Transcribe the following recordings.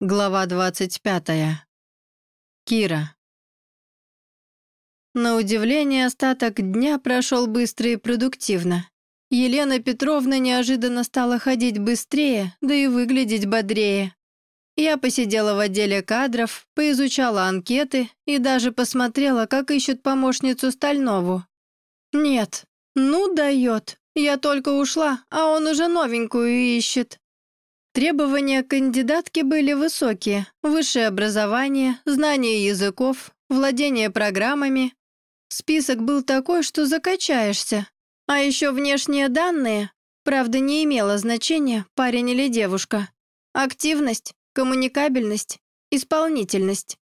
Глава 25. Кира. На удивление, остаток дня прошел быстро и продуктивно. Елена Петровна неожиданно стала ходить быстрее, да и выглядеть бодрее. Я посидела в отделе кадров, поизучала анкеты и даже посмотрела, как ищут помощницу Стальнову. Нет, ну дает. Я только ушла, а он уже новенькую ищет. Требования кандидатки были высокие. Высшее образование, знание языков, владение программами. Список был такой, что закачаешься. А еще внешние данные, правда, не имело значения, парень или девушка. Активность, коммуникабельность, исполнительность.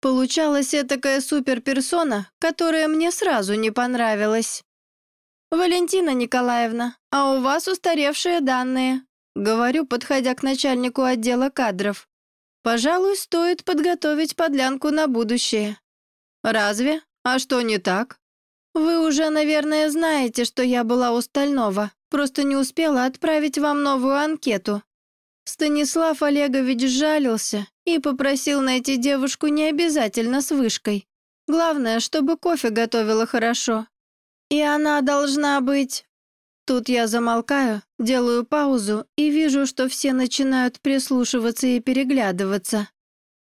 Получалась этакая суперперсона, которая мне сразу не понравилась. «Валентина Николаевна, а у вас устаревшие данные», Говорю, подходя к начальнику отдела кадров. Пожалуй, стоит подготовить подлянку на будущее. Разве? А что не так? Вы уже, наверное, знаете, что я была у Стального, просто не успела отправить вам новую анкету. Станислав Олегович жалился и попросил найти девушку не обязательно с вышкой. Главное, чтобы кофе готовила хорошо. И она должна быть Тут я замолкаю, делаю паузу и вижу, что все начинают прислушиваться и переглядываться.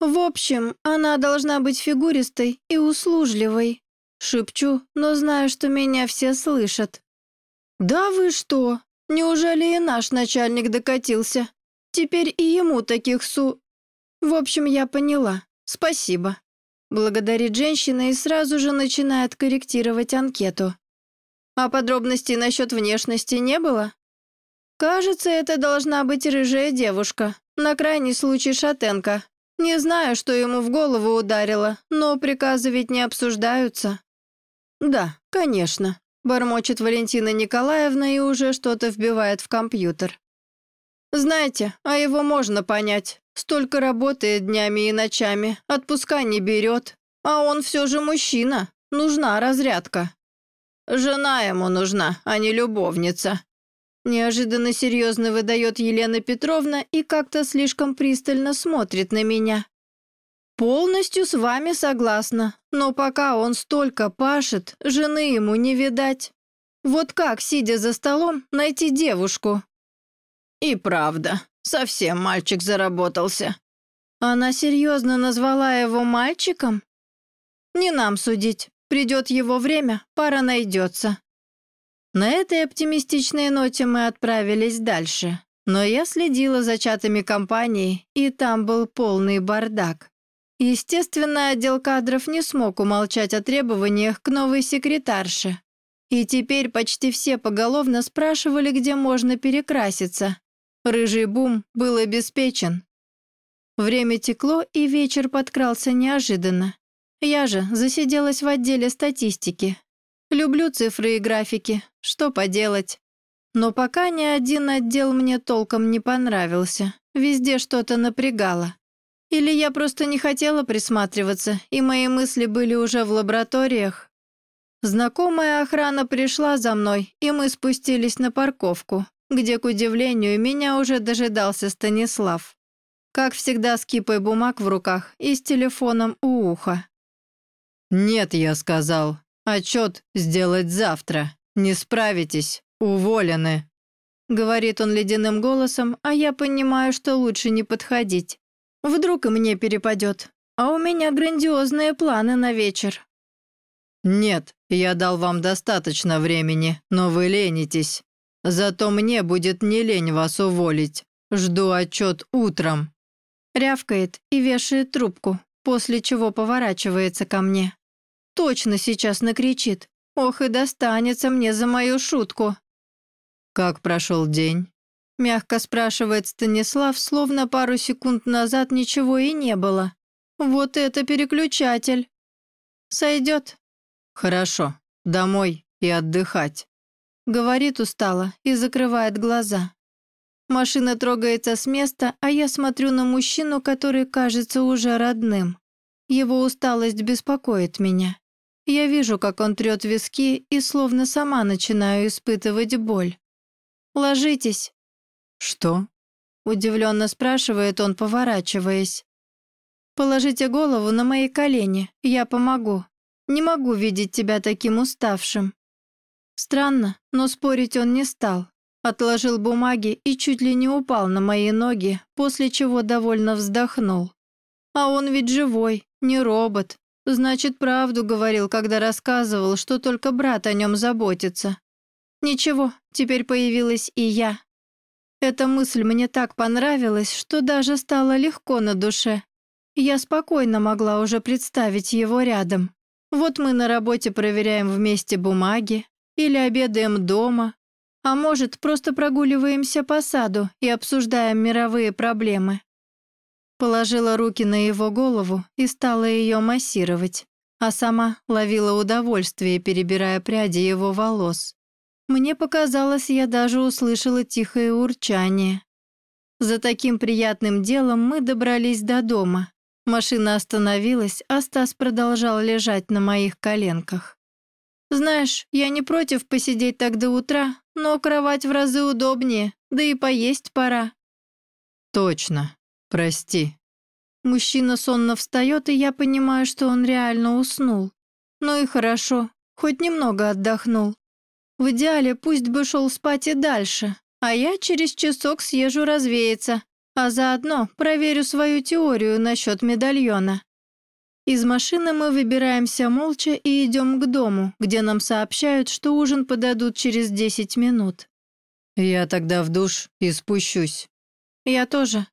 В общем, она должна быть фигуристой и услужливой. Шепчу, но знаю, что меня все слышат. «Да вы что? Неужели и наш начальник докатился? Теперь и ему таких су...» В общем, я поняла. Спасибо. Благодарит женщина и сразу же начинает корректировать анкету. А подробностей насчет внешности не было? Кажется, это должна быть рыжая девушка, на крайний случай шатенка. Не знаю, что ему в голову ударило, но приказы ведь не обсуждаются. Да, конечно, бормочет Валентина Николаевна и уже что-то вбивает в компьютер. Знаете, а его можно понять. Столько работает днями и ночами, отпуска не берет. А он все же мужчина, нужна разрядка. Жена ему нужна, а не любовница». Неожиданно серьезно выдает Елена Петровна и как-то слишком пристально смотрит на меня. «Полностью с вами согласна, но пока он столько пашет, жены ему не видать. Вот как, сидя за столом, найти девушку?» «И правда, совсем мальчик заработался». Она серьезно назвала его мальчиком? «Не нам судить. Придет его время, пара найдется. На этой оптимистичной ноте мы отправились дальше. Но я следила за чатами компании, и там был полный бардак. Естественно, отдел кадров не смог умолчать о требованиях к новой секретарше. И теперь почти все поголовно спрашивали, где можно перекраситься. Рыжий бум был обеспечен. Время текло, и вечер подкрался неожиданно. Я же засиделась в отделе статистики. Люблю цифры и графики, что поделать. Но пока ни один отдел мне толком не понравился. Везде что-то напрягало. Или я просто не хотела присматриваться, и мои мысли были уже в лабораториях. Знакомая охрана пришла за мной, и мы спустились на парковку, где, к удивлению, меня уже дожидался Станислав. Как всегда, с кипой бумаг в руках и с телефоном у уха. «Нет, я сказал. Отчет сделать завтра. Не справитесь. Уволены». Говорит он ледяным голосом, а я понимаю, что лучше не подходить. Вдруг и мне перепадет. А у меня грандиозные планы на вечер. «Нет, я дал вам достаточно времени, но вы ленитесь. Зато мне будет не лень вас уволить. Жду отчет утром». Рявкает и вешает трубку, после чего поворачивается ко мне. Точно сейчас накричит. Ох, и достанется мне за мою шутку. «Как прошел день?» Мягко спрашивает Станислав, словно пару секунд назад ничего и не было. Вот это переключатель. Сойдет? Хорошо. Домой и отдыхать. Говорит устало и закрывает глаза. Машина трогается с места, а я смотрю на мужчину, который кажется уже родным. Его усталость беспокоит меня. Я вижу, как он трет виски, и словно сама начинаю испытывать боль. «Ложитесь». «Что?» удивленно спрашивает он, поворачиваясь. «Положите голову на мои колени, я помогу. Не могу видеть тебя таким уставшим». Странно, но спорить он не стал. Отложил бумаги и чуть ли не упал на мои ноги, после чего довольно вздохнул. А он ведь живой, не робот. Значит, правду говорил, когда рассказывал, что только брат о нем заботится. Ничего, теперь появилась и я. Эта мысль мне так понравилась, что даже стало легко на душе. Я спокойно могла уже представить его рядом. Вот мы на работе проверяем вместе бумаги, или обедаем дома, а может, просто прогуливаемся по саду и обсуждаем мировые проблемы. Положила руки на его голову и стала ее массировать, а сама ловила удовольствие, перебирая пряди его волос. Мне показалось, я даже услышала тихое урчание. За таким приятным делом мы добрались до дома. Машина остановилась, а Стас продолжал лежать на моих коленках. «Знаешь, я не против посидеть так до утра, но кровать в разы удобнее, да и поесть пора». «Точно. Прости». Мужчина сонно встает, и я понимаю, что он реально уснул. Ну и хорошо, хоть немного отдохнул. В идеале пусть бы шел спать и дальше, а я через часок съезжу развеяться, а заодно проверю свою теорию насчет медальона. Из машины мы выбираемся молча и идем к дому, где нам сообщают, что ужин подадут через 10 минут. «Я тогда в душ и спущусь». «Я тоже».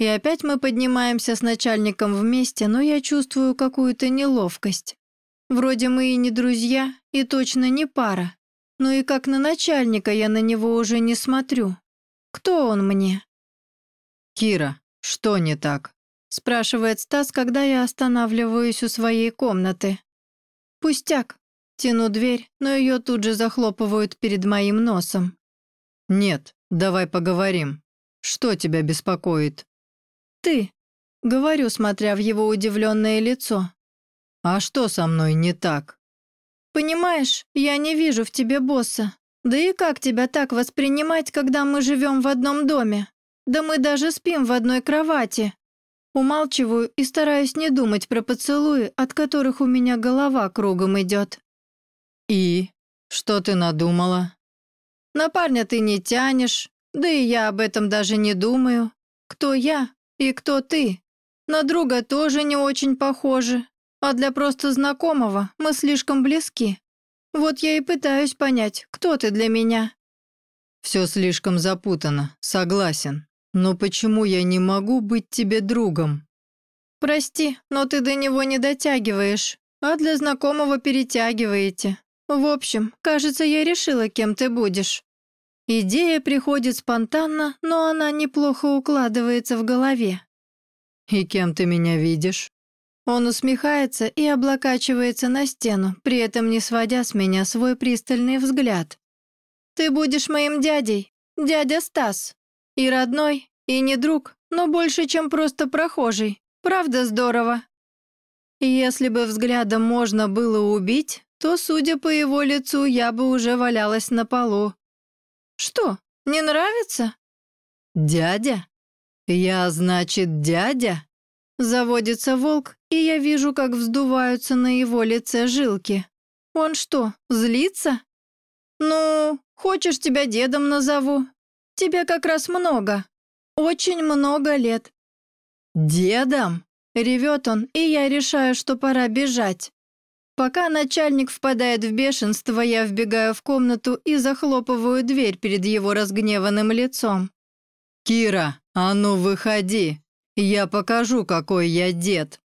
И опять мы поднимаемся с начальником вместе, но я чувствую какую-то неловкость. Вроде мы и не друзья, и точно не пара. Но и как на начальника я на него уже не смотрю. Кто он мне? «Кира, что не так?» Спрашивает Стас, когда я останавливаюсь у своей комнаты. «Пустяк». Тяну дверь, но ее тут же захлопывают перед моим носом. «Нет, давай поговорим. Что тебя беспокоит?» «Ты», — говорю, смотря в его удивленное лицо. «А что со мной не так?» «Понимаешь, я не вижу в тебе босса. Да и как тебя так воспринимать, когда мы живем в одном доме? Да мы даже спим в одной кровати. Умалчиваю и стараюсь не думать про поцелуи, от которых у меня голова кругом идет. «И? Что ты надумала?» «На парня ты не тянешь, да и я об этом даже не думаю. Кто я и кто ты? На друга тоже не очень похожи, а для просто знакомого мы слишком близки. Вот я и пытаюсь понять, кто ты для меня». «Все слишком запутано, согласен. «Но почему я не могу быть тебе другом?» «Прости, но ты до него не дотягиваешь, а для знакомого перетягиваете. В общем, кажется, я решила, кем ты будешь». Идея приходит спонтанно, но она неплохо укладывается в голове. «И кем ты меня видишь?» Он усмехается и облокачивается на стену, при этом не сводя с меня свой пристальный взгляд. «Ты будешь моим дядей, дядя Стас». И родной, и не друг, но больше, чем просто прохожий. Правда здорово? Если бы взглядом можно было убить, то, судя по его лицу, я бы уже валялась на полу. Что, не нравится? Дядя? Я, значит, дядя? Заводится волк, и я вижу, как вздуваются на его лице жилки. Он что, злится? Ну, хочешь, тебя дедом назову? Тебе как раз много. Очень много лет». «Дедом?» — ревет он, и я решаю, что пора бежать. Пока начальник впадает в бешенство, я вбегаю в комнату и захлопываю дверь перед его разгневанным лицом. «Кира, а ну выходи! Я покажу, какой я дед!»